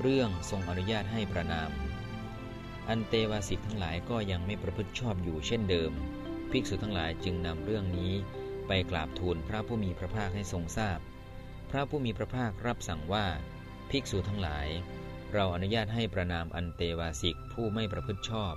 เรื่องทรงอนุญาตให้ประนาม อันเตวาสิกทั้งหลายก็ยังไม่ประพฤติชอบอยู่เช่นเดิม ภิกษุทั้งหลายจึงนำเรื่องนี้ไปกราบทูลพระผู้มีพระภาคให้ทรงทราบพพระผู้มีพระภาครับสั่งว่า ภิกษุทั้งหลาย เราอนุญาตให้ประนามอันเตวาสิกผู้ไม่ประพฤติชอบ